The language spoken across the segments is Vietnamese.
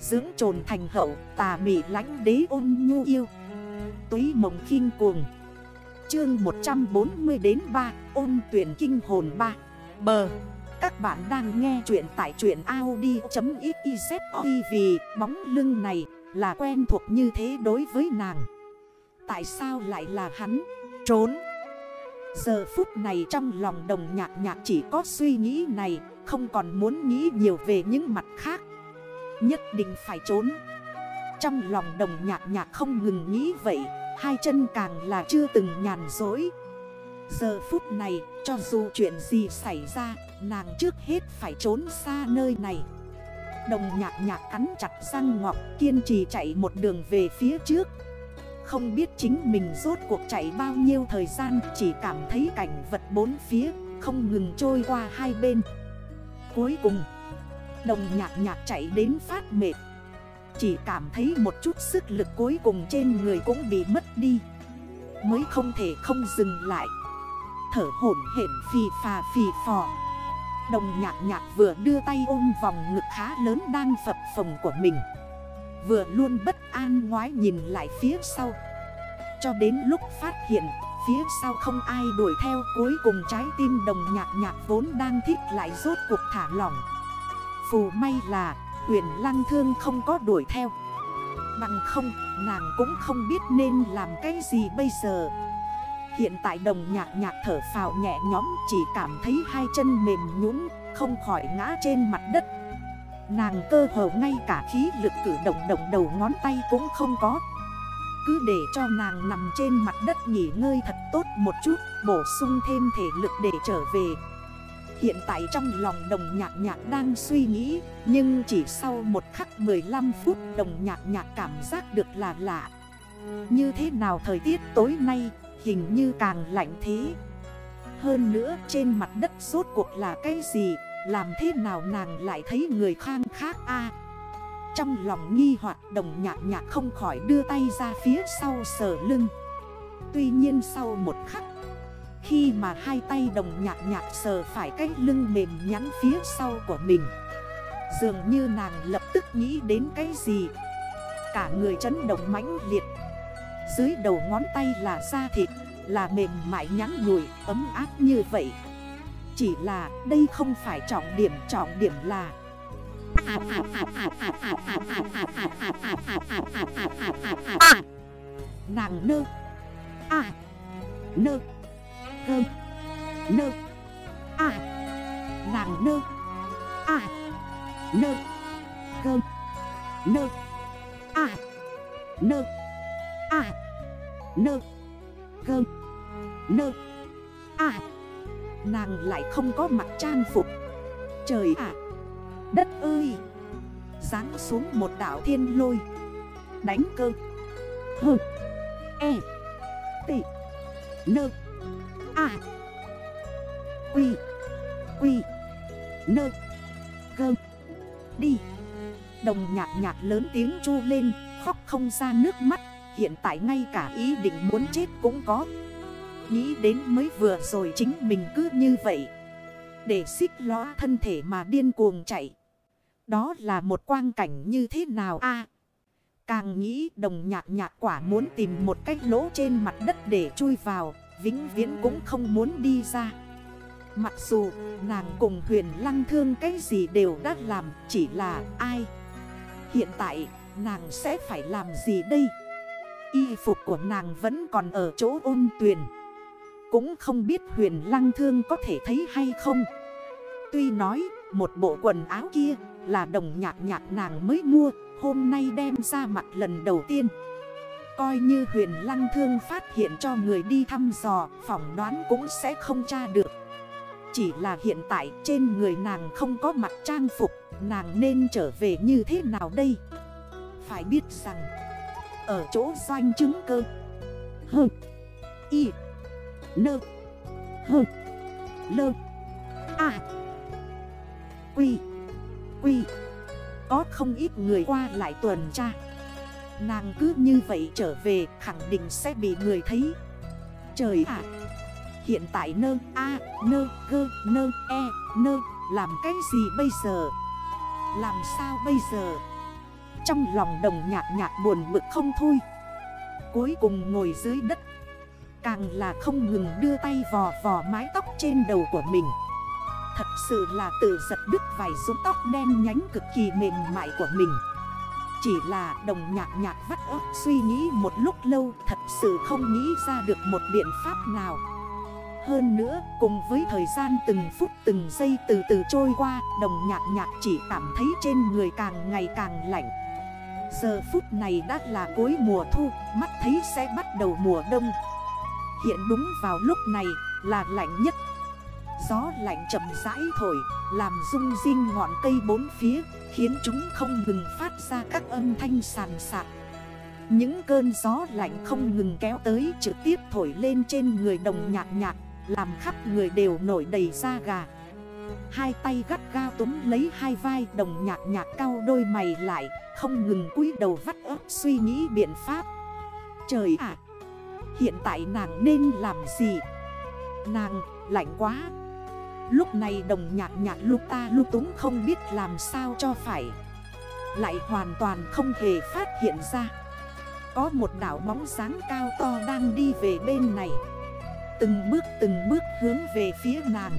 Dưỡng trồn thành hậu, tà mị lánh đế ôn nhu yêu. Túy mộng khinh cuồng. Chương 140 đến 3 ôn tuyển kinh hồn 3 Bờ. Các bạn đang nghe chuyện tại chuyện Audi.xyz Vì bóng lưng này là quen thuộc như thế đối với nàng. Tại sao lại là hắn? Trốn. Giờ phút này trong lòng đồng nhạc nhạc chỉ có suy nghĩ này, Không còn muốn nghĩ nhiều về những mặt khác. Nhất định phải trốn. Trong lòng đồng nhạc nhạc không ngừng nghĩ vậy, Hai chân càng là chưa từng nhàn dối Giờ phút này, cho dù chuyện gì xảy ra, Nàng trước hết phải trốn xa nơi này. Đồng nhạc nhạc cắn chặt răng ngọc, Kiên trì chạy một đường về phía trước. Không biết chính mình rốt cuộc chạy bao nhiêu thời gian, Chỉ cảm thấy cảnh vật bốn phía Không ngừng trôi qua hai bên. Cuối cùng Đồng nhạc nhạc chạy đến phát mệt. Chỉ cảm thấy một chút sức lực cuối cùng trên người cũng bị mất đi. Mới không thể không dừng lại. Thở hổn hển phì phà phì phò. Đồng nhạc nhạc vừa đưa tay ôm vòng ngực khá lớn đang phập phồng của mình. Vừa luôn bất an ngoái nhìn lại phía sau. Cho đến lúc phát hiện, Phía sau không ai đuổi theo. Cuối cùng trái tim đồng nhạc nhạc vốn đang thích lại rốt cuộc thả lỏng. Phù may là huyền lăng thương không có đuổi theo. Bằng không, nàng cũng không biết nên làm cái gì bây giờ. Hiện tại đồng nhạc nhạc thở phào nhẹ nhõm, Chỉ cảm thấy hai chân mềm nhũn, Không khỏi ngã trên mặt đất. Nàng cơ hồ ngay cả khí lực cử động động đầu ngón tay cũng không có. Cứ để cho nàng nằm trên mặt đất nghỉ ngơi thật tốt một chút, Bổ sung thêm thể lực để trở về. Hiện tại trong lòng đồng nhạc nhạc đang suy nghĩ, Nhưng chỉ sau một khắc 15 phút đồng nhạc nhạc cảm giác được là lạ. Như thế nào thời tiết tối nay, hình như càng lạnh thế. Hơn nữa trên mặt đất rốt cuộc là cái gì, Làm thế nào nàng lại thấy người khang khác a? Trong lòng nghi hoặc đồng nhạc nhạc không khỏi đưa tay ra phía sau sờ lưng. Tuy nhiên sau một khắc khi mà hai tay đồng nhạc nhạc sờ phải cái lưng mềm nhắn phía sau của mình. Dường như nàng lập tức nghĩ đến cái gì. Cả người chấn động mãnh liệt. Dưới đầu ngón tay là da thịt Là mềm mại nhắn nhủi ấm áp như vậy. Chỉ là đây không phải trọng điểm Trọng điểm là Nàng nơ. À. Nơ Gơ Nơ. À. Nàng nơ. À. Nơ. Cơ Nơ. À. Nơ. À. Nơ. Cơ Nơ. À. Nàng lại không có mặt trang phục. Trời ạ. Đất ơi. Giáng xuống một đảo thiên lôi. Đánh cơ. Hơ. E. T. Nơ. À. A Quy Quy Nơ. Gơ. Đi. Đồng nhạc nhạc lớn tiếng chu lên, Khóc không ra nước mắt. Hiện tại ngay cả ý định muốn chết cũng có. Nghĩ đến mới vừa rồi chính mình cứ như vậy. Để xích lõa thân thể mà điên cuồng chạy. Đó là một quang cảnh như thế nào a? Càng nghĩ đồng nhạc nhạc quả muốn tìm một cái lỗ trên mặt đất để chui vào. Vĩnh viễn cũng không muốn đi ra. Mặc dù nàng cùng huyền lăng thương cái gì đều đã làm, Chỉ là ai? Hiện tại, nàng sẽ phải làm gì đây? Y phục của nàng vẫn còn ở chỗ ôn tuyền. Cũng không biết huyền lăng thương có thể thấy hay không. Tuy nói, một bộ quần áo kia là đồng nhạc nhạc nàng mới mua, Hôm nay đem ra mặt lần đầu tiên. Coi như huyền lăng thương phát hiện cho người đi thăm dò, Phỏng đoán cũng sẽ không tra được. Chỉ là hiện tại trên người nàng không có mặt trang phục, Nàng nên trở về như thế nào đây? Phải biết rằng, Ở chỗ doanh chứng cơ. Hơ Y. Nơ Hơ Lơ À Quy. Quy. Có không ít người qua lại tuần tra. Nàng cứ như vậy trở về, khẳng định sẽ bị người thấy. Trời ạ! Hiện tại nơ, A, nơ, gơ, nơ e nơ, Làm cái gì bây giờ? Làm sao bây giờ? Trong lòng đồng nhạc nhạc buồn bực không thôi. Cuối cùng ngồi dưới đất. Càng là không ngừng đưa tay vò vò mái tóc trên đầu của mình. Thật sự là tự giật đứt vài rũ tóc đen nhánh cực kỳ mềm mại của mình. Chỉ là đồng nhạc nhạc vắt ớt suy nghĩ một lúc lâu Thật sự không nghĩ ra được một biện pháp nào. Hơn nữa, cùng với thời gian từng phút từng giây từ từ trôi qua Đồng nhạc nhạc chỉ cảm thấy trên người càng ngày càng lạnh. Giờ phút này đã là cuối mùa thu Mắt thấy sẽ bắt đầu mùa đông. Hiện đúng vào lúc này là lạnh nhất Gió lạnh chậm rãi thổi, Làm rung rinh ngọn cây bốn phía, Khiến chúng không ngừng phát ra các âm thanh sàn sạc Những cơn gió lạnh không ngừng kéo tới, trực tiếp thổi lên trên người đồng nhạc nhạc, Làm khắp người đều nổi đầy da gà. Hai tay gắt gao túm lấy hai vai đồng nhạc nhạc cao đôi mày lại, Không ngừng cúi đầu vắt ớt suy nghĩ biện pháp. Trời ạ! Hiện tại nàng nên làm gì? Nàng lạnh quá. Lúc này đồng nhạc nhạc lúc ta lúc túng không biết làm sao cho phải. Lại hoàn toàn không hề phát hiện ra. Có một đảo bóng sáng cao to đang đi về bên này. Từng bước từng bước hướng về phía nàng.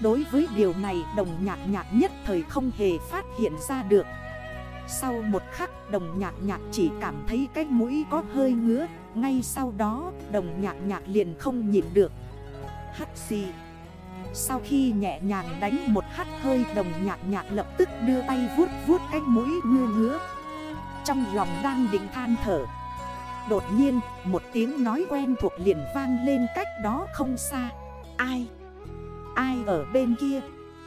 Đối với điều này đồng nhạc nhạc nhất thời không hề phát hiện ra được. Sau một khắc đồng nhạc nhạc chỉ cảm thấy cái mũi có hơi ngứa. Ngay sau đó đồng nhạc nhạc liền không nhịn được. Hắt xì. Sau khi nhẹ nhàng đánh một hắt hơi đồng nhạc nhạc lập tức đưa tay vuốt vuốt cái mũi ngư ngứa. Trong lòng đang định than thở, Đột nhiên một tiếng nói quen thuộc liền vang lên cách đó không xa. Ai? Ai ở bên kia?